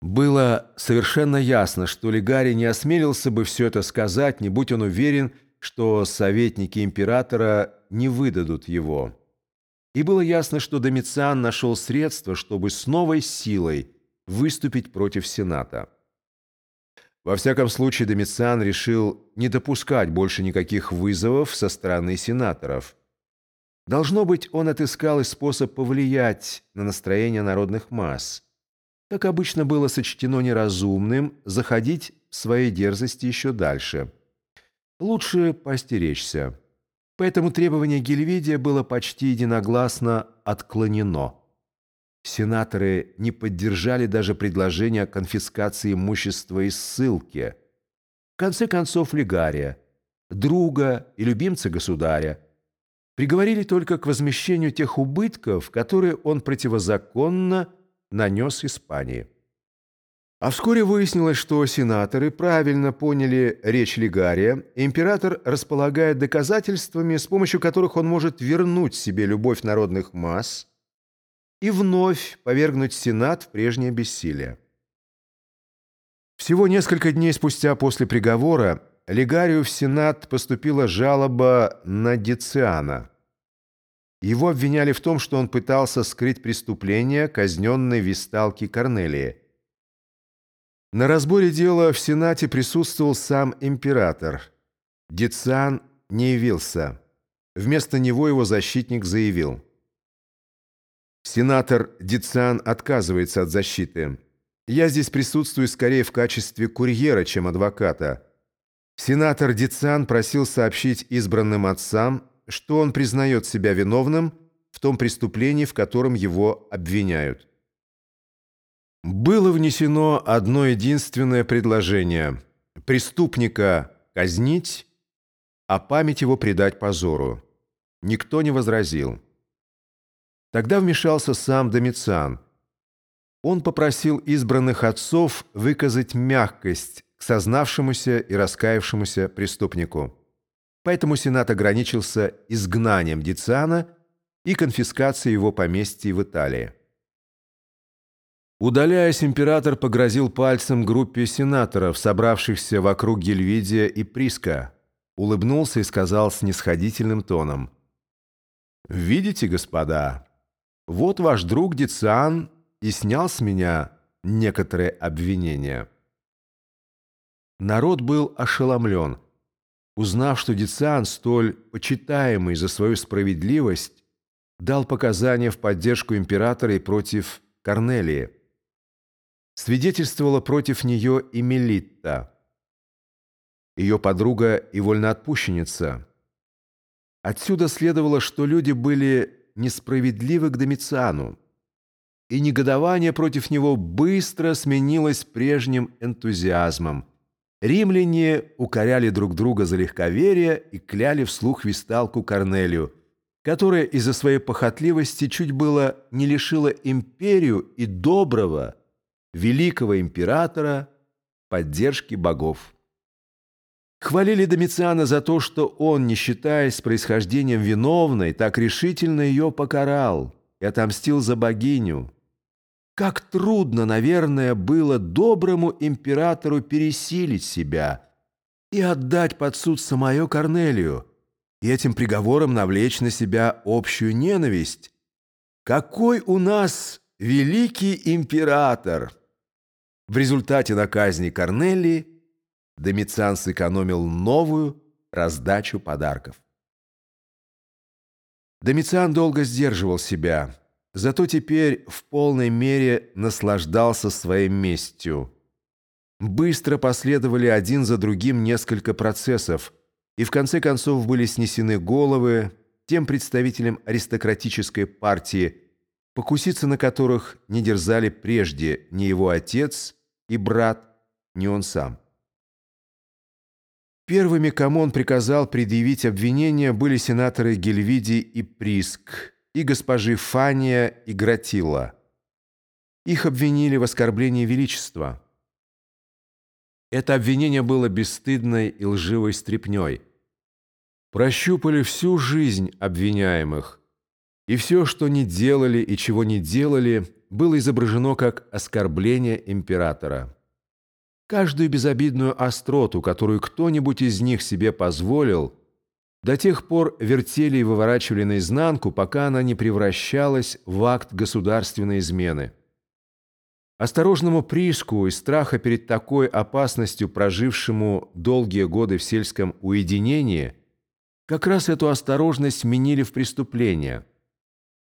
Было совершенно ясно, что Легарий не осмелился бы все это сказать, не будь он уверен, что советники императора не выдадут его. И было ясно, что Домициан нашел средства, чтобы с новой силой выступить против Сената. Во всяком случае, Домициан решил не допускать больше никаких вызовов со стороны сенаторов. Должно быть, он отыскал и способ повлиять на настроение народных масс – как обычно было сочтено неразумным, заходить в своей дерзости еще дальше. Лучше постеречься. Поэтому требование Гельвидия было почти единогласно отклонено. Сенаторы не поддержали даже предложение о конфискации имущества и ссылке. В конце концов, Легария, друга и любимца государя, приговорили только к возмещению тех убытков, которые он противозаконно нанес Испании. А вскоре выяснилось, что сенаторы правильно поняли речь Лигария, император располагает доказательствами, с помощью которых он может вернуть себе любовь народных масс и вновь повергнуть Сенат в прежнее бессилие. Всего несколько дней спустя после приговора Лигарию в Сенат поступила жалоба на Дициана – его обвиняли в том, что он пытался скрыть преступление казненной висталки Корнелии. На разборе дела в Сенате присутствовал сам император. Дициан не явился. Вместо него его защитник заявил. Сенатор Дициан отказывается от защиты. Я здесь присутствую скорее в качестве курьера, чем адвоката. Сенатор Дициан просил сообщить избранным отцам, что он признает себя виновным в том преступлении, в котором его обвиняют. Было внесено одно единственное предложение – преступника казнить, а память его предать позору. Никто не возразил. Тогда вмешался сам Домициан. Он попросил избранных отцов выказать мягкость к сознавшемуся и раскаявшемуся преступнику. Поэтому Сенат ограничился изгнанием Дициана и конфискацией его поместья в Италии. Удаляясь, император погрозил пальцем группе сенаторов, собравшихся вокруг Гельвидия и Приска, улыбнулся и сказал снисходительным тоном. «Видите, господа, вот ваш друг Дициан и снял с меня некоторые обвинения». Народ был ошеломлен – узнав, что Дициан, столь почитаемый за свою справедливость, дал показания в поддержку императора и против Корнелии. Свидетельствовала против нее и Мелитта, ее подруга и вольноотпущенница. Отсюда следовало, что люди были несправедливы к Домициану, и негодование против него быстро сменилось прежним энтузиазмом – Римляне укоряли друг друга за легковерие и кляли вслух висталку Корнелию, которая из-за своей похотливости чуть было не лишила империю и доброго, великого императора поддержки богов. Хвалили Домициана за то, что он, не считаясь происхождением виновной, так решительно ее покарал и отомстил за богиню. Как трудно, наверное, было доброму императору пересилить себя и отдать под суд самую Корнелию, и этим приговором навлечь на себя общую ненависть. Какой у нас великий император! В результате на казни Корнелии Домициан сэкономил новую раздачу подарков. Домициан долго сдерживал себя – Зато теперь в полной мере наслаждался своей местью. Быстро последовали один за другим несколько процессов, и в конце концов были снесены головы тем представителям аристократической партии, покуситься на которых не дерзали прежде ни его отец и брат, ни он сам. Первыми, кому он приказал предъявить обвинения, были сенаторы Гельвиди и Приск – и госпожи Фания и Гратила. Их обвинили в оскорблении величества. Это обвинение было бесстыдной и лживой стряпнёй. Прощупали всю жизнь обвиняемых, и все, что не делали и чего не делали, было изображено как оскорбление императора. Каждую безобидную остроту, которую кто-нибудь из них себе позволил, до тех пор вертели и выворачивали наизнанку, пока она не превращалась в акт государственной измены. Осторожному Приску из страха перед такой опасностью, прожившему долгие годы в сельском уединении, как раз эту осторожность сменили в преступление –